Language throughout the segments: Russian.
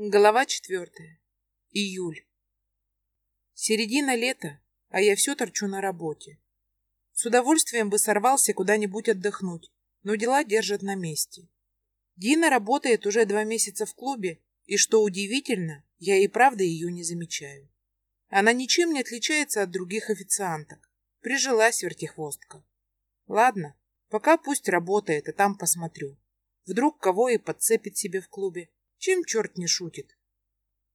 Глава четвертая. Июль. Середина лета, а я все торчу на работе. С удовольствием бы сорвался куда-нибудь отдохнуть, но дела держат на месте. Дина работает уже два месяца в клубе, и, что удивительно, я и правда ее не замечаю. Она ничем не отличается от других официанток. Прижилась вертихвостка. Ладно, пока пусть работает, а там посмотрю. Вдруг кого и подцепит себе в клубе. Чем черт не шутит?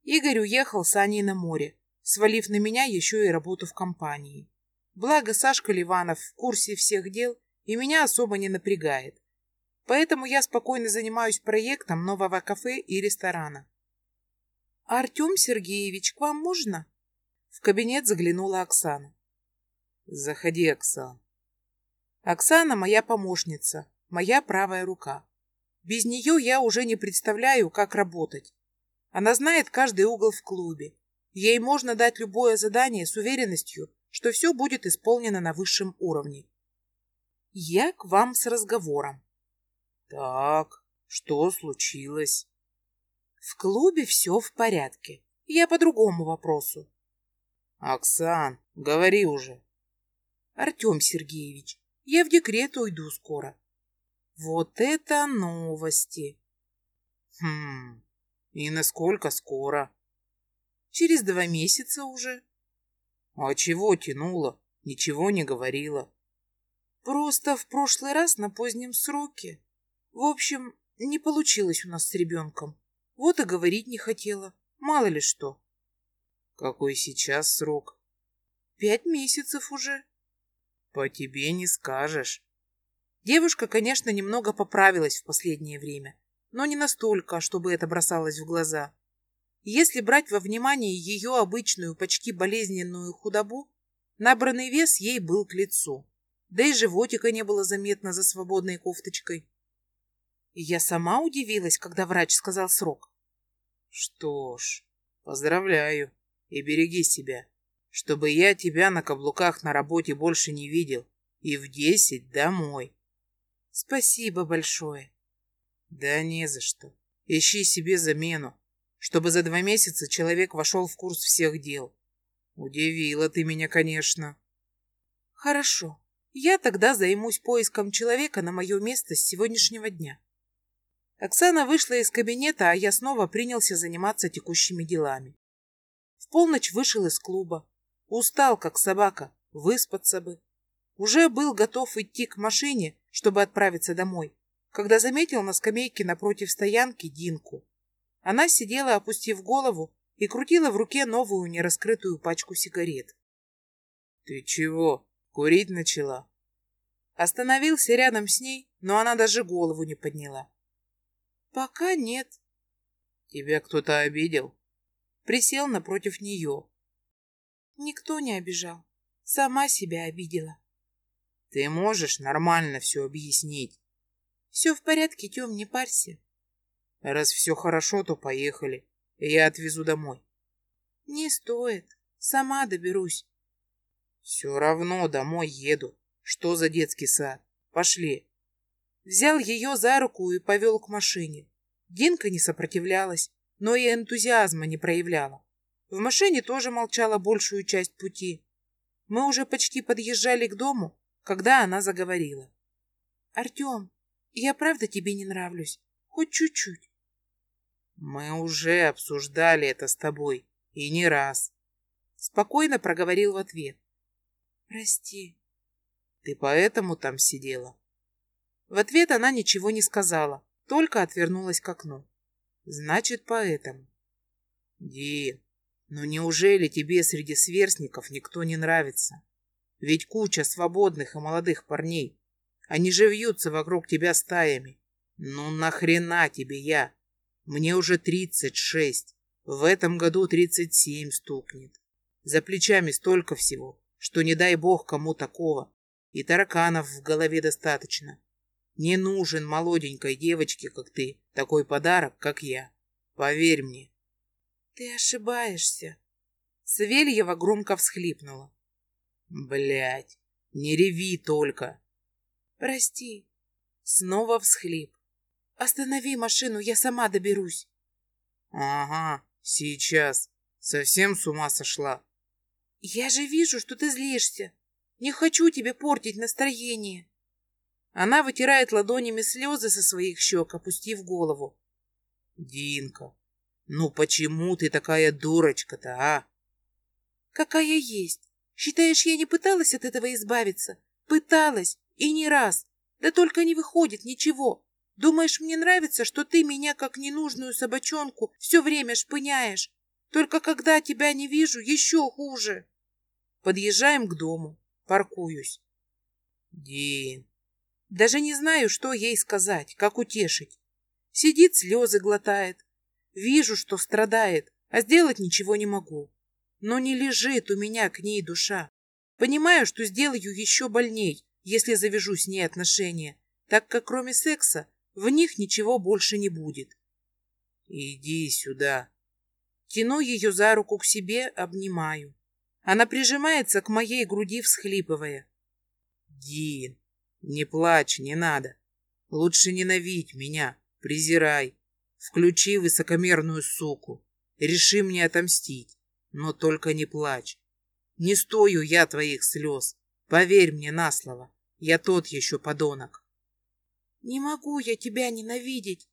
Игорь уехал с Аней на море, свалив на меня еще и работу в компании. Благо Сашка Ливанов в курсе всех дел и меня особо не напрягает. Поэтому я спокойно занимаюсь проектом нового кафе и ресторана. «Артем Сергеевич, к вам можно?» В кабинет заглянула Оксана. «Заходи, Оксан». Оксана моя помощница, моя правая рука. Без нее я уже не представляю, как работать. Она знает каждый угол в клубе. Ей можно дать любое задание с уверенностью, что все будет исполнено на высшем уровне. Я к вам с разговором. Так, что случилось? В клубе все в порядке. Я по другому вопросу. Оксан, говори уже. Артем Сергеевич, я в декрет уйду скоро. Вот это новости! Хм, и насколько скоро? Через два месяца уже. А чего тянуло? Ничего не говорила. Просто в прошлый раз на позднем сроке. В общем, не получилось у нас с ребенком. Вот и говорить не хотела. Мало ли что. Какой сейчас срок? Пять месяцев уже. По тебе не скажешь. Девушка, конечно, немного поправилась в последнее время, но не настолько, чтобы это бросалось в глаза. Если брать во внимание ее обычную, почти болезненную худобу, набранный вес ей был к лицу. Да и животика не было заметно за свободной кофточкой. Я сама удивилась, когда врач сказал срок. Что ж, поздравляю и береги себя, чтобы я тебя на каблуках на работе больше не видел и в десять домой. Спасибо большое. Да не за что. Ищи себе замену, чтобы за два месяца человек вошел в курс всех дел. Удивила ты меня, конечно. Хорошо. Я тогда займусь поиском человека на мое место с сегодняшнего дня. Оксана вышла из кабинета, а я снова принялся заниматься текущими делами. В полночь вышел из клуба. Устал, как собака, выспаться бы. Уже был готов идти к машине, чтобы отправиться домой, когда заметил на скамейке напротив стоянки Динку. Она сидела, опустив голову, и крутила в руке новую нераскрытую пачку сигарет. «Ты чего, курить начала?» Остановился рядом с ней, но она даже голову не подняла. «Пока нет». «Тебя кто-то обидел?» Присел напротив нее. Никто не обижал. Сама себя обидела. Ты можешь нормально все объяснить? Все в порядке, Тем, не парься. Раз все хорошо, то поехали. Я отвезу домой. Не стоит. Сама доберусь. Все равно домой еду. Что за детский сад? Пошли. Взял ее за руку и повел к машине. Динка не сопротивлялась, но и энтузиазма не проявляла. В машине тоже молчала большую часть пути. Мы уже почти подъезжали к дому, когда она заговорила. «Артем, я правда тебе не нравлюсь? Хоть чуть-чуть?» «Мы уже обсуждали это с тобой, и не раз», — спокойно проговорил в ответ. «Прости». «Ты поэтому там сидела?» В ответ она ничего не сказала, только отвернулась к окну. «Значит, поэтому». «Дин, ну неужели тебе среди сверстников никто не нравится?» Ведь куча свободных и молодых парней. Они же вьются вокруг тебя стаями. Ну нахрена тебе я? Мне уже тридцать шесть. В этом году тридцать семь стукнет. За плечами столько всего, что не дай бог кому такого. И тараканов в голове достаточно. Не нужен молоденькой девочке, как ты, такой подарок, как я. Поверь мне. Ты ошибаешься. Савельева громко всхлипнула. Блять, не реви только. Прости. Снова всхлип. Останови машину, я сама доберусь. Ага, сейчас. Совсем с ума сошла. Я же вижу, что ты злишься. Не хочу тебе портить настроение. Она вытирает ладонями слезы со своих щек, опустив голову. Динка, ну почему ты такая дурочка-то, а? Какая есть. Считаешь, я не пыталась от этого избавиться? Пыталась, и не раз. Да только не выходит ничего. Думаешь, мне нравится, что ты меня, как ненужную собачонку, все время шпыняешь? Только когда тебя не вижу, еще хуже. Подъезжаем к дому. Паркуюсь. Дин. Даже не знаю, что ей сказать, как утешить. Сидит, слезы глотает. Вижу, что страдает, а сделать ничего не могу. Но не лежит у меня к ней душа. Понимаю, что сделаю еще больней, если завяжу с ней отношения, так как кроме секса в них ничего больше не будет. Иди сюда. Тяну ее за руку к себе, обнимаю. Она прижимается к моей груди, всхлипывая. Дин, не плачь, не надо. Лучше ненавидь меня, презирай. Включи высокомерную суку. Реши мне отомстить, но только не плачь. Не стою я твоих слез. Поверь мне на слово, я тот еще подонок. Не могу я тебя ненавидеть.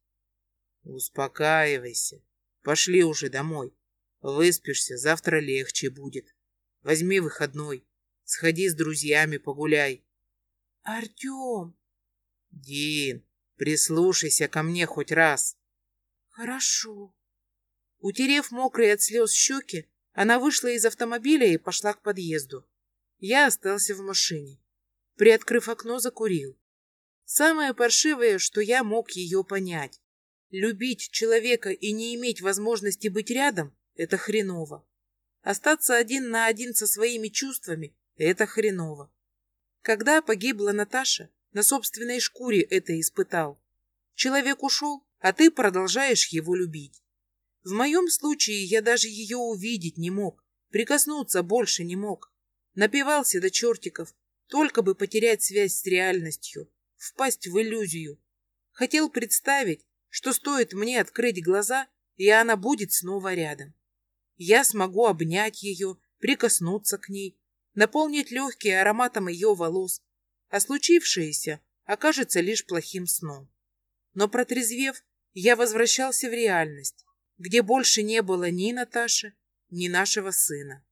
Успокаивайся. Пошли уже домой. Выспишься, завтра легче будет. Возьми выходной. Сходи с друзьями, погуляй. Артем! Дин, прислушайся ко мне хоть раз. Хорошо. Утерев мокрые от слез щеки, она вышла из автомобиля и пошла к подъезду. Я остался в машине. Приоткрыв окно, закурил. Самое паршивое, что я мог ее понять. Любить человека и не иметь возможности быть рядом – это хреново. Остаться один на один со своими чувствами – это хреново. Когда погибла Наташа, на собственной шкуре это испытал. Человек ушел, а ты продолжаешь его любить. В моем случае я даже ее увидеть не мог, прикоснуться больше не мог. Напивался до чертиков, только бы потерять связь с реальностью, впасть в иллюзию. Хотел представить, что стоит мне открыть глаза, и она будет снова рядом. Я смогу обнять ее, прикоснуться к ней, наполнить легкие ароматом ее волос, а случившееся окажется лишь плохим сном. Но протрезвев, я возвращался в реальность, где больше не было ни Наташи, ни нашего сына.